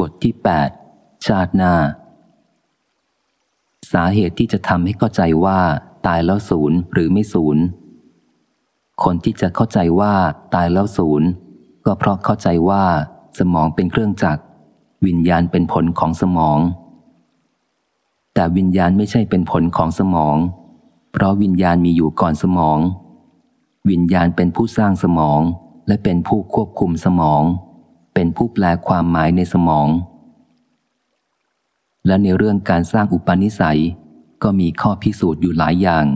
บทที่ 8 ชาติหน้า สาเหตุที่จะทำให้เข้าใจว่าตายแล้วศูนย์หรือไม่ศูนย์ คนที่จะเข้าใจว่าตายแล้วศูนย์ก็เพราะเข้าใจว่า สมองเป็นเครื่องจักร วิญญาณเป็นผลของสมอง แต่วิญญาณไม่ใช่เป็นผลของสมอง เพราะวิญญาณมีอยู่ก่อนสมอง วิญญาณเป็นผู้สร้างสมองและเป็นผู้ควบคุมสมอง เป็นผู้แปลความหมายในสมอง และในเรื่องการสร้างอุปนิสัย ก็มีข้อพิสูจน์อยู่หลายอย่าง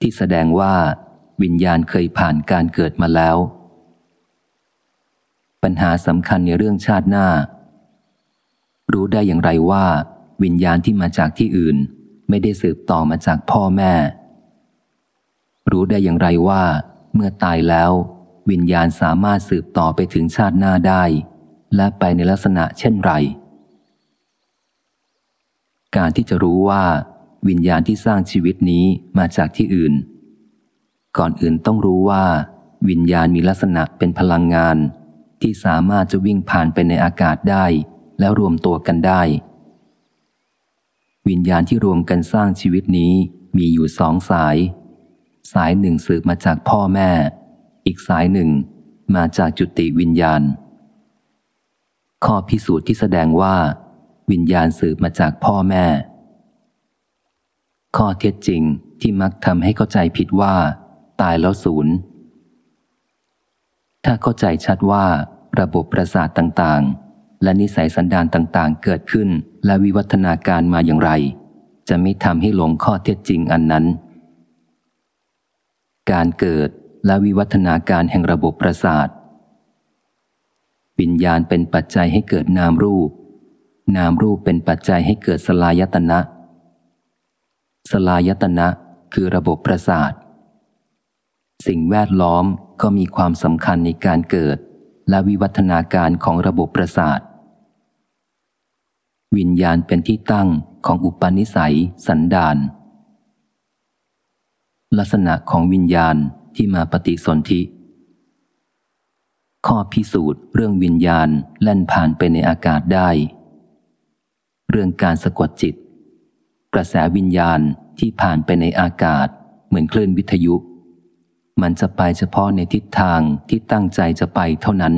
ที่แสดงว่า วิญญาณเคยผ่านการเกิดมาแล้ว ปัญหาสำคัญในเรื่องชาติหน้า รู้ได้อย่างไรว่า วิญญาณที่มาจากที่อื่น ไม่ได้สืบต่อมาจากพ่อแม่ รู้ได้อย่างไรว่า เมื่อตายแล้ว วิญญาณสามารถสืบต่อไปถึงชาติหน้าได้ และไปในลักษณะเช่นไร การที่จะรู้ว่าวิญญาณที่สร้างชีวิตนี้มาจากที่อื่น ก่อนอื่นต้องรู้ว่า วิญญาณมีลักษณะเป็นพลังงาน ที่สามารถจะวิ่งผ่านไปในอากาศได้ แล้วรวมตัวกันได้ วิญญาณที่รวมกันสร้างชีวิตนี้มีอยู่สองสาย สายหนึ่งสืบมาจากพ่อแม่ อีกสายหนึ่งมาจากจุติวิญญาณ ข้อพิสูจน์ที่แสดงว่า วิญญาณสืบมาจากพ่อแม่ ข้อเท็จจริงที่มักทำให้เข้าใจผิดว่า ตายแล้วศูนย์ ถ้าเข้าใจชัดว่าระบบประสาทต่างๆ และนิสัยสันดานต่างๆ เกิดขึ้นและวิวัฒนาการมาอย่างไร จะไม่ทำให้หลงข้อเท็จจริงอันนั้น การเกิด และวิวัฒนาการแห่งระบบประสาทวิญญาณเป็นปัจจัยให้เกิดนามรูป นามรูปเป็นปัจจัยให้เกิดสลายตนะ สลายตนะคือระบบประสาท สิ่งแวดล้อมก็มีความสำคัญในการเกิด และวิวัฒนาการของระบบประสาท วิญญาณเป็นที่ตั้งของอุปนิสัย สันดานลักษณะของวิญญาณ ที่มาปฏิสนธิ ข้อพิสูจน์เรื่องวิญญาณแล่นผ่านไปในอากาศได้ เรื่องการสะกดจิต กระแสวิญญาณที่ผ่านไปในอากาศเหมือนคลื่นวิทยุ มันจะไปเฉพาะในทิศทางที่ตั้งใจจะไปเท่านั้น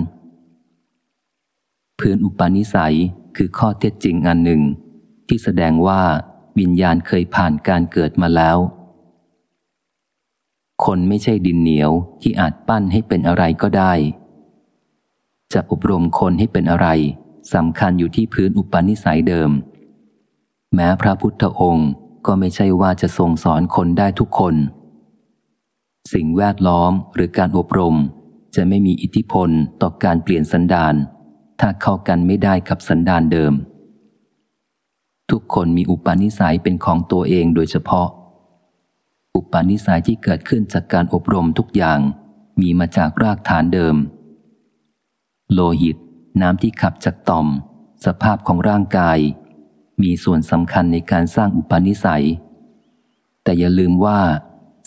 พื้นอุปนิสัยคือข้อเท็จจริงอันหนึ่ง ที่แสดงว่าวิญญาณเคยผ่านการเกิดมาแล้ว คนไม่ใช่ดินเหนียวที่อาจปั้นให้เป็นอะไรก็ได้ จะอบรมคนให้เป็นอะไรสำคัญอยู่ที่พื้นอุปนิสัยเดิม แม้พระพุทธองค์ก็ไม่ใช่ว่าจะทรงสอนคนได้ทุกคน สิ่งแวดล้อมหรือการอบรมจะไม่มีอิทธิพลต่อการเปลี่ยนสันดาน ถ้าเข้ากันไม่ได้กับสันดานเดิม ทุกคนมีอุปนิสัยเป็นของตัวเองโดยเฉพาะ อุปนิสัยที่เกิดขึ้นจากการอบรมทุกอย่าง มีมาจากรากฐานเดิม โลหิต น้ำที่ขับจากต่อม สภาพของร่างกาย มีส่วนสำคัญในการสร้างอุปนิสัย แต่อย่าลืมว่า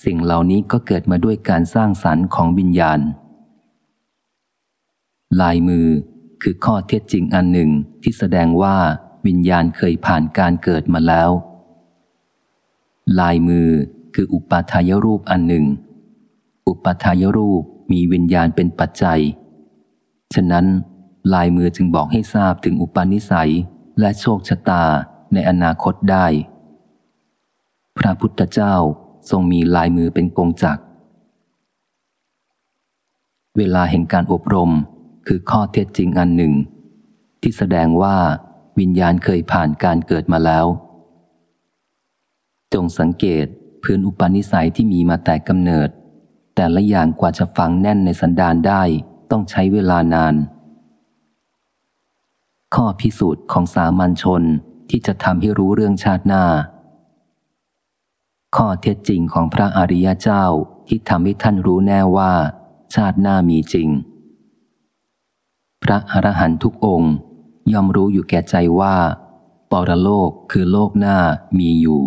สิ่งเหล่านี้ก็เกิดมาด้วยการสร้างสรรค์ของวิญญาณ ลายมือคือข้อเท็จจริงอันหนึ่งที่แสดงว่าวิญญาณเคยผ่านการเกิดมาแล้ว ลายมือ คืออุปาทายรูปอันหนึ่ง อุปาทายรูปมีวิญญาณเป็นปัจจัย ฉะนั้นลายมือจึงบอกให้ทราบถึงอุปนิสัยและโชคชะตาในอนาคตได้ พระพุทธเจ้าทรงมีลายมือเป็นกงจักรเวลาแห่งการอบรมคือข้อเท็จจริงอันหนึ่ง ที่แสดงว่าวิญญาณเคยผ่านการเกิดมาแล้ว จงสังเกต พื้นอุปนิสัยที่มีมาแต่กำเนิด แต่ละอย่างกว่าจะฝังแน่นในสันดานได้ต้องใช้เวลานาน ข้อพิสูจน์ของสามัญชนที่จะทำให้รู้เรื่องชาติหน้า ข้อเท็จจริงของพระอริยเจ้าที่ทำให้ท่านรู้แน่ว่า ชาติหน้ามีจริง พระอรหันตุกองค์ย่อมรู้อยู่แก่ใจว่า ปรโลกคือโลกหน้ามีอยู่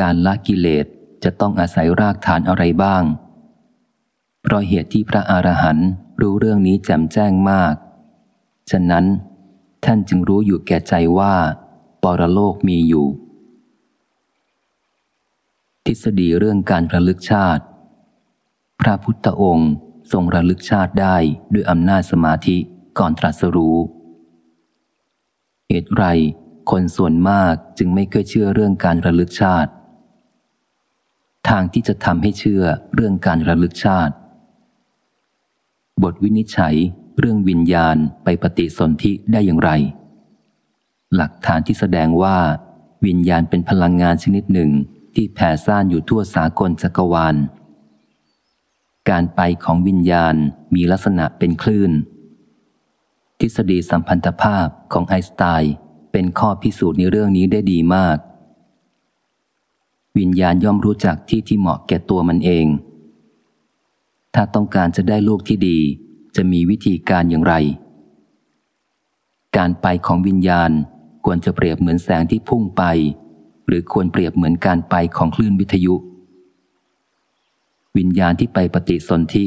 การละกิเลสจะต้องอาศัยรากฐานอะไรบ้าง เพราะเหตุที่พระอรหันต์รู้เรื่องนี้แจ่มแจ้งมาก ฉะนั้นท่านจึงรู้อยู่แก่ใจว่าปรโลกมีอยู่ ทฤษฎีเรื่องการระลึกชาติ พระพุทธองค์ทรงระลึกชาติได้ด้วยอำนาจสมาธิก่อนตรัสรู้ เหตุไรคนส่วนมากจึงไม่เคยเชื่อเรื่องการระลึกชาติ ทางที่จะทำให้เชื่อเรื่องการระลึกชาติ บทวินิจฉัยเรื่องวิญญาณไปปฏิสนธิได้อย่างไร หลักฐานที่แสดงว่า วิญญาณเป็นพลังงานชนิดหนึ่งที่แผ่ซ่านอยู่ทั่วสากลจักรวาล การไปของวิญญาณมีลักษณะเป็นคลื่น ทฤษฎีสัมพันธภาพของไอน์สไตน์เป็นข้อพิสูจน์ในเรื่องนี้ได้ดีมาก วิญญาณย่อมรู้จักที่ที่เหมาะแก่ตัวมันเอง ถ้าต้องการจะได้ลูกที่ดี จะมีวิธีการอย่างไร การไปของวิญญาณควรจะเปรียบเหมือนแสงที่พุ่งไป หรือควรเปรียบเหมือนการไปของคลื่นวิทยุ วิญญาณที่ไปปฏิสนธิ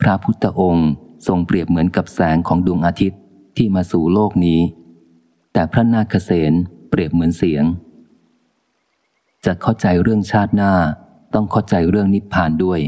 พระพุทธองค์ทรงเปรียบเหมือนกับแสงของดวงอาทิตย์ที่มาสู่โลกนี้ แต่พระนาคเษนเปรียบเหมือนเสียง จะเข้าใจเรื่องชาติหน้า ต้องเข้าใจเรื่องนิพพานด้วย